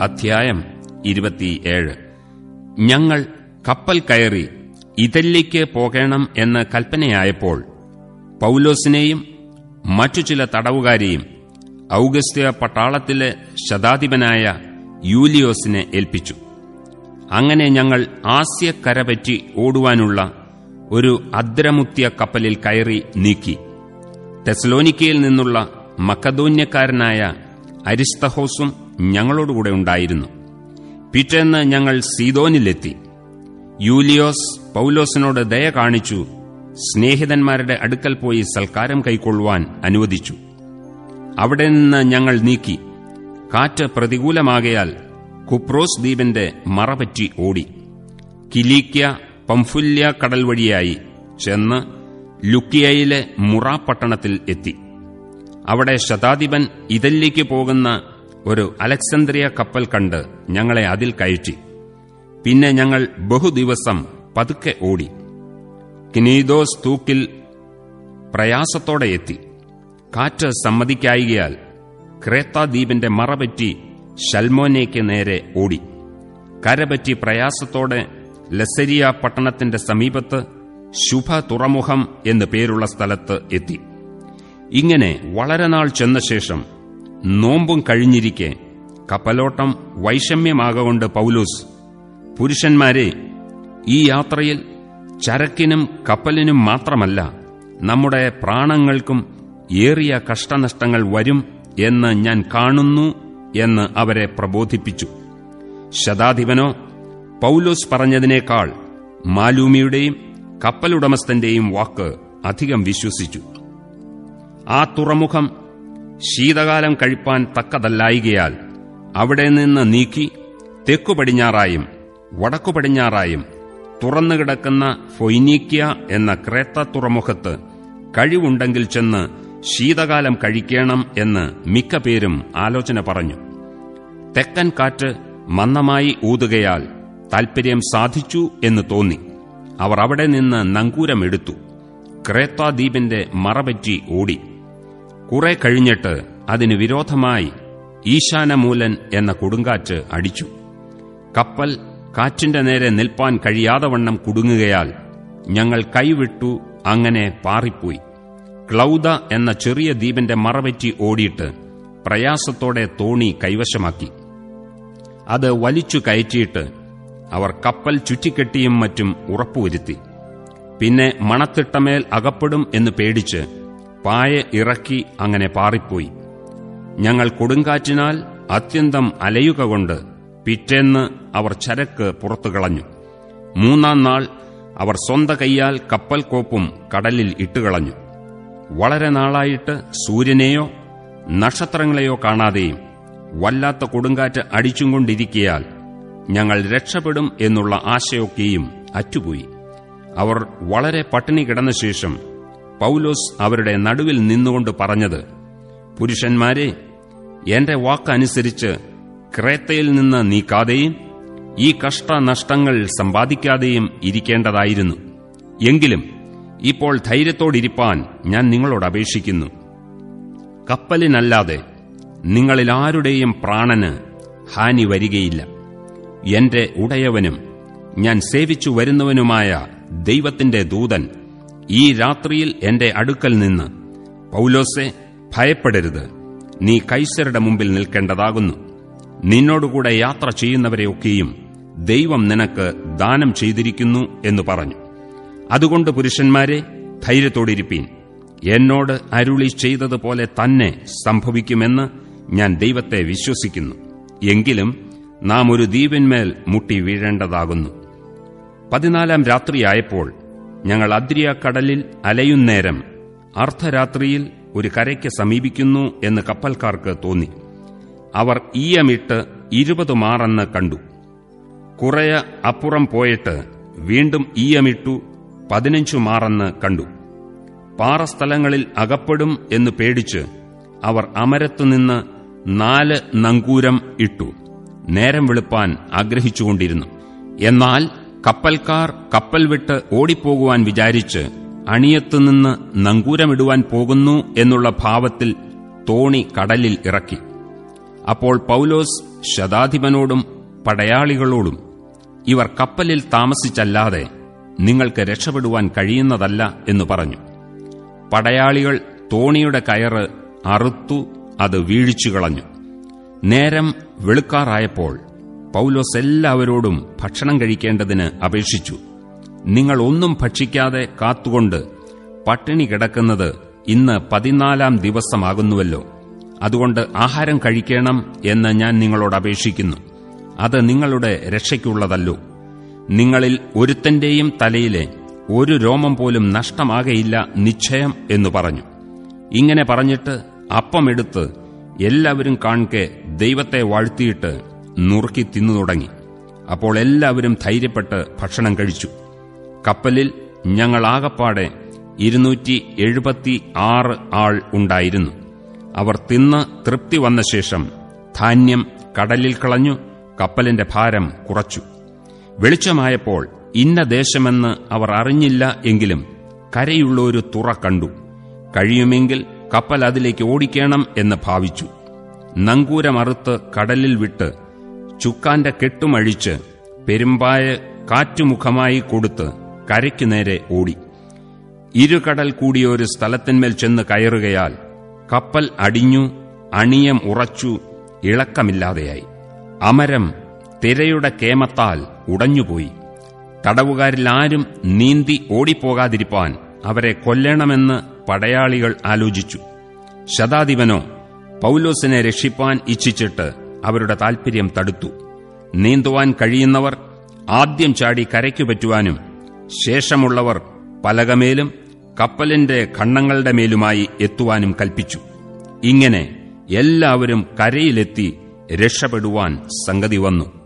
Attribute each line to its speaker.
Speaker 1: അധ്യായം ഇരുപത്തിയേഴ്. ഞങ്ങൾ കപ്പൽ കയറി ഇതല്ലിക്ക് പോകണം എന്ന് കൽപ്പനയായപ്പോൾ പൗലോസിനെയും മറ്റു ചില തടവുകാരെയും ഔഗസ്ത്യ പട്ടാളത്തിലെ ശതാധിപനായ യൂലിയോസിനെ ഏൽപ്പിച്ചു. അങ്ങനെ ഞങ്ങൾ ആസ്യക്കരപറ്റി ഓടുവാനുള്ള ഒരു അദ്രമുത്യ കപ്പലിൽ കയറി നീക്കി. തെസ്ലോനിക്കയിൽ നിന്നുള്ള മക്കദോന്യക്കാരനായ അരിസ്തഹോസും ഞങ്ങളോടുകൂടെ ഉണ്ടായിരുന്നു. പിറ്റേന്ന് ഞങ്ങൾ സീതോനിലെത്തി യൂലിയോസ് പൗലോസിനോട് ദയ കാണിച്ചു സ്നേഹിതന്മാരുടെ അടുക്കൽ പോയി സൽക്കാരം കൈക്കൊള്ളുവാൻ അനുവദിച്ചു. അവിടെ നിന്ന് ഞങ്ങൾ നീക്കി. കാറ്റ് പ്രതികൂലമാകയാൽ കുപ്രോസ് ദ്വീപിന്റെ മറപറ്റി ഓടി. കിലീക്യ പംഫുല്യ കടൽ വഴിയായി ചെന്ന് ലുക്കിയയിലെ മുറ പട്ടണത്തിൽ എത്തി. അവിടെ ശതാധിപൻ ഇതല്ലിക്ക് പോകുന്ന ഒരു അലക്സന്ദ്രിയ കപ്പൽ കണ്ട് ഞങ്ങളെ അതിൽ കയറ്റി. പിന്നെ ഞങ്ങൾ ബഹുദിവസം പതുക്കെ ഓടി. കിനീദോസ് തൂക്കിൽ പ്രയാസത്തോടെ എത്തി. കാറ്റ് സമ്മതിക്കായികയാൽ ക്രേത്താദ്വീപിന്റെ മറപറ്റി ഷൽമോനേക്ക് നേരെ ഓടി. കരപറ്റി പ്രയാസത്തോടെ ലസരിയ പട്ടണത്തിന്റെ സമീപത്ത് ശുഭ തുറമുഖം എന്നു പേരുള്ള സ്ഥലത്ത് എത്തി. ഇങ്ങനെ വളരെ നാൾ ചെന്ന ശേഷം നോമ്പും കഴിഞ്ഞിരിക്കെ. കപ്പലോട്ടം വൈഷമ്യമാകൊണ്ട് പൗലോസ് പുരുഷന്മാരെ ഈ യാത്രയിൽ ചരക്കിനും കപ്പലിനും മാത്രമല്ല നമ്മുടെ പ്രാണങ്ങൾക്കും ഏറിയ കഷ്ടനഷ്ടങ്ങൾ വരും എന്ന് ഞാൻ കാണുന്നു എന്ന് അവരെ പ്രബോധിപ്പിച്ചു. ശതാധിപനോ പൗലോസ് പറഞ്ഞതിനേക്കാൾ മാലൂമിയുടെയും കപ്പലുടമസ്ഥന്റെയും വാക്ക് അധികം വിശ്വസിച്ചു. ആ തുറമുഖം ശീതകാലം കഴിപ്പാൻ തക്കതല്ലായികയാൽ അവിടെ നിന്ന് നീക്കി തെക്കു പടിഞ്ഞാറായും വടക്കു പടിഞ്ഞാറായും തുറന്നുകിടക്കുന്ന ഫൊയ്നീക്യ എന്ന ക്രേത്ത തുറമുഖത്ത് കഴിവുണ്ടെങ്കിൽ ചെന്ന് ശീതകാലം കഴിക്കണം എന്ന് മിക്ക പേരും ആലോചന പറഞ്ഞു. തെക്കൻ കാറ്റ് മന്നമായി ഊതുകയാൽ താൽപര്യം സാധിച്ചു എന്ന് തോന്നി. അവർ അവിടെ നിന്ന് നങ്കൂരമെടുത്തു. ക്രേത്താദ്വീപിന്റെ മറപറ്റി ഓടി. കുറെ കഴിഞ്ഞിട്ട് അതിന് വിരോധമായി ഈശാനമൂലൻ എന്ന കൊടുങ്കാറ്റ് അടിച്ചു. കപ്പൽ കാറ്റിന്റെ നേരെ നിൽപ്പാൻ കഴിയാതെ വണ്ണം കുടുങ്ങുകയാൽ ഞങ്ങൾ കൈവിട്ടു അങ്ങനെ പാറിപ്പോയി. ക്ലൗദ എന്ന ചെറിയ ദ്വീപിന്റെ മറവറ്റി ഓടിയിട്ട് പ്രയാസത്തോടെ തോണി കൈവശമാക്കി. അത് വലിച്ചു കയറ്റിയിട്ട് അവർ കപ്പൽ ചുറ്റിക്കെട്ടിയും മറ്റും ഉറപ്പുവരുത്തി. പിന്നെ മണത്തിട്ടമേൽ അകപ്പെടും എന്ന് പേടിച്ച് പായ ഇറക്കി അങ്ങനെ പാറിപ്പോയി. ഞങ്ങൾ കൊടുങ്കാറ്റിനാൽ അത്യന്തം അലയുക കൊണ്ട് പിറ്റേന്ന് അവർ ചരക്ക് പുറത്തു കളഞ്ഞു. മൂന്നാം നാൾ അവർ സ്വന്ത കൈയാൽ കപ്പൽ കോപ്പും കടലിൽ ഇട്ടുകളഞ്ഞു വളരെ നാളായിട്ട് സൂര്യനെയോ നക്ഷത്രങ്ങളെയോ കാണാതെയും വല്ലാത്ത കൊടുങ്കാറ്റ് അടിച്ചും കൊണ്ടിരിക്കയാൽ ഞങ്ങൾ രക്ഷപ്പെടും എന്നുള്ള ആശയൊക്കെയും അറ്റുപോയി. അവർ വളരെ പട്ടിണി കിടന്ന ശേഷം പൗലോസ് അവരുടെ നടുവിൽ നിന്നുകൊണ്ട് പറഞ്ഞത് പുരുഷന്മാരെ എന്റെ വാക്കനുസരിച്ച് ക്രേത്തയിൽ നിന്ന് നീക്കാതെയും ഈ കഷ്ടനഷ്ടങ്ങൾ സമ്പാദിക്കാതെയും ഇരിക്കേണ്ടതായിരുന്നു. എങ്കിലും ഇപ്പോൾ ധൈര്യത്തോടിരിപ്പാൻ ഞാൻ നിങ്ങളോട് അപേക്ഷിക്കുന്നു. കപ്പലിനല്ലാതെ നിങ്ങളിലാരുടെയും പ്രാണന് ഹാനി വരികയില്ല. എന്റെ ഉടയവനും ഞാൻ സേവിച്ചു വരുന്നവനുമായ ദൈവത്തിന്റെ ദൂതൻ ഈ രാത്രിയിൽ എന്റെ അടുക്കൽ നിന്ന്. പൗലോസെ ഭയപ്പെടരുത്. നീ കൈസരുടെ മുമ്പിൽ നിൽക്കേണ്ടതാകുന്നു. നിന്നോടുകൂടെ യാത്ര ചെയ്യുന്നവരെയൊക്കെയും ദൈവം നിനക്ക് ദാനം ചെയ്തിരിക്കുന്നു എന്ന് പറഞ്ഞു. അതുകൊണ്ട് പുരുഷന്മാരെ ധൈര്യത്തോടിരിപ്പീൻ. എന്നോട് അരുളി ചെയ്തതുപോലെ തന്നെ സംഭവിക്കുമെന്ന് ഞാൻ ദൈവത്തെ വിശ്വസിക്കുന്നു. എങ്കിലും നാം ഒരു ദ്വീപിന്മേൽ മുട്ടി വീഴേണ്ടതാകുന്നു. പതിനാലാം രാത്രിയായപ്പോൾ ഞങ്ങൾ അദ്രിയ കടലിൽ അലയുന്നേരം അർദ്ധരാത്രിയിൽ ഒരു കരയ്ക്ക് സമീപിക്കുന്നു എന്ന് കപ്പൽക്കാർക്ക് തോന്നി. അവർ ഈയമിട്ട് ഇരുപത് മാറെന്ന് കണ്ടു. കുറയ അപ്പുറം പോയിട്ട് വീണ്ടും ഈയമിട്ടു പതിനഞ്ചു മാറെന്ന് കണ്ടു. പാറസ്ഥലങ്ങളിൽ അകപ്പെടും എന്ന് പേടിച്ച് അവർ അമരത്തുനിന്ന് നാല് നങ്കൂരം ഇട്ടു. നേരം വെളുപ്പാൻ ആഗ്രഹിച്ചുകൊണ്ടിരുന്നു. എന്നാൽ കപ്പൽക്കാർ കപ്പൽ വിട്ട് ഓടിപ്പോകുവാൻ വിചാരിച്ച് അണിയത്തുനിന്ന് നങ്കൂരമിടുവാൻ പോകുന്നു എന്നുള്ള ഭാവത്തിൽ തോണി കടലിൽ ഇറക്കി. അപ്പോൾ പൗലോസ് ശതാധിപനോടും പടയാളികളോടും ഇവർ കപ്പലിൽ താമസിച്ചല്ലാതെ നിങ്ങൾക്ക് രക്ഷപ്പെടുവാൻ കഴിയുന്നതല്ല എന്ന് പറഞ്ഞു. പടയാളികൾ തോണിയുടെ കയറ് അറുത്തു അത് വീഴിച്ചു കളഞ്ഞു നേരം വെളുക്കാറായപ്പോൾ പൗലോസ് എല്ലാവരോടും ഭക്ഷണം കഴിക്കേണ്ടതിന് അപേക്ഷിച്ചു. നിങ്ങൾ ഒന്നും ഭക്ഷിക്കാതെ കാത്തുകൊണ്ട് പട്ടിണി കിടക്കുന്നത് ഇന്ന് പതിനാലാം ദിവസമാകുന്നുവല്ലോ. അതുകൊണ്ട് ആഹാരം കഴിക്കണം എന്ന് ഞാൻ നിങ്ങളോട് അപേക്ഷിക്കുന്നു. അത് നിങ്ങളുടെ രക്ഷയ്ക്കുള്ളതല്ലോ. നിങ്ങളിൽ ഒരുത്തന്റെയും തലയിലെ ഒരു രോമം പോലും നഷ്ടമാകയില്ല നിശ്ചയം എന്നു പറഞ്ഞു. ഇങ്ങനെ പറഞ്ഞിട്ട് അപ്പമെടുത്ത് എല്ലാവരും കാൺകെ ദൈവത്തെ വാഴ്ത്തിയിട്ട് നുറുക്കി തിന്നു തുടങ്ങി. അപ്പോൾ എല്ലാവരും ധൈര്യപ്പെട്ട് ഭക്ഷണം കഴിച്ചു. കപ്പലിൽ ഞങ്ങൾ ആകപ്പാടെ ഇരുന്നൂറ്റി എഴുപത്തി ആറ് ആൾ ഉണ്ടായിരുന്നു. അവർ തിന്ന് തൃപ്തി വന്ന ശേഷം ധാന്യം കടലിൽ കളഞ്ഞു കപ്പലിന്റെ ഭാരം കുറച്ചു. വെളിച്ചമായപ്പോൾ ഇന്ന ദേശമെന്ന് അവർ അറിഞ്ഞില്ല എങ്കിലും കരയുള്ള ഒരു തുറ കണ്ടു. കഴിയുമെങ്കിൽ കപ്പൽ അതിലേക്ക് ഓടിക്കണം എന്ന് ഭാവിച്ചു. നങ്കൂരമറുത്ത് കടലിൽ വിട്ട് ചുക്കാന്റെ കെട്ടുമഴിച്ച് പെരുമ്പായ കാറ്റുമുഖമായി കൊടുത്ത് കരയ്ക്കു നേരെ ഓടി. ഇരുകടൽ കൂടിയ ഒരു സ്ഥലത്തിന്മേൽ ചെന്ന് കയറുകയാൽ കപ്പൽ അടിഞ്ഞു അണിയം ഉറച്ചു ഇളക്കമില്ലാതെയായി. അമരം തിരയുടെ കേമത്താൽ ഉടഞ്ഞുപോയി. തടവുകാരിൽ ആരും നീന്തി ഓടിപ്പോകാതിരിപ്പാൻ അവരെ കൊല്ലണമെന്ന് പടയാളികൾ ആലോചിച്ചു. ശതാധിപനോ പൗലോസിനെ രക്ഷിപ്പാൻ ഇച്ഛിച്ചിട്ട് അവരുടെ താൽപര്യം തടുത്തു. നീന്തുവാൻ കഴിയുന്നവർ ആദ്യം ചാടി കരയ്ക്കു പറ്റുവാനും ശേഷമുള്ളവർ പലകമേലും കപ്പലിന്റെ ഖണ്ണങ്ങളുടെ മേലുമായി എത്തുവാനും കൽപ്പിച്ചു. ഇങ്ങനെ എല്ലാവരും കരയിലെത്തി രക്ഷപ്പെടുവാൻ സംഗതി വന്നു.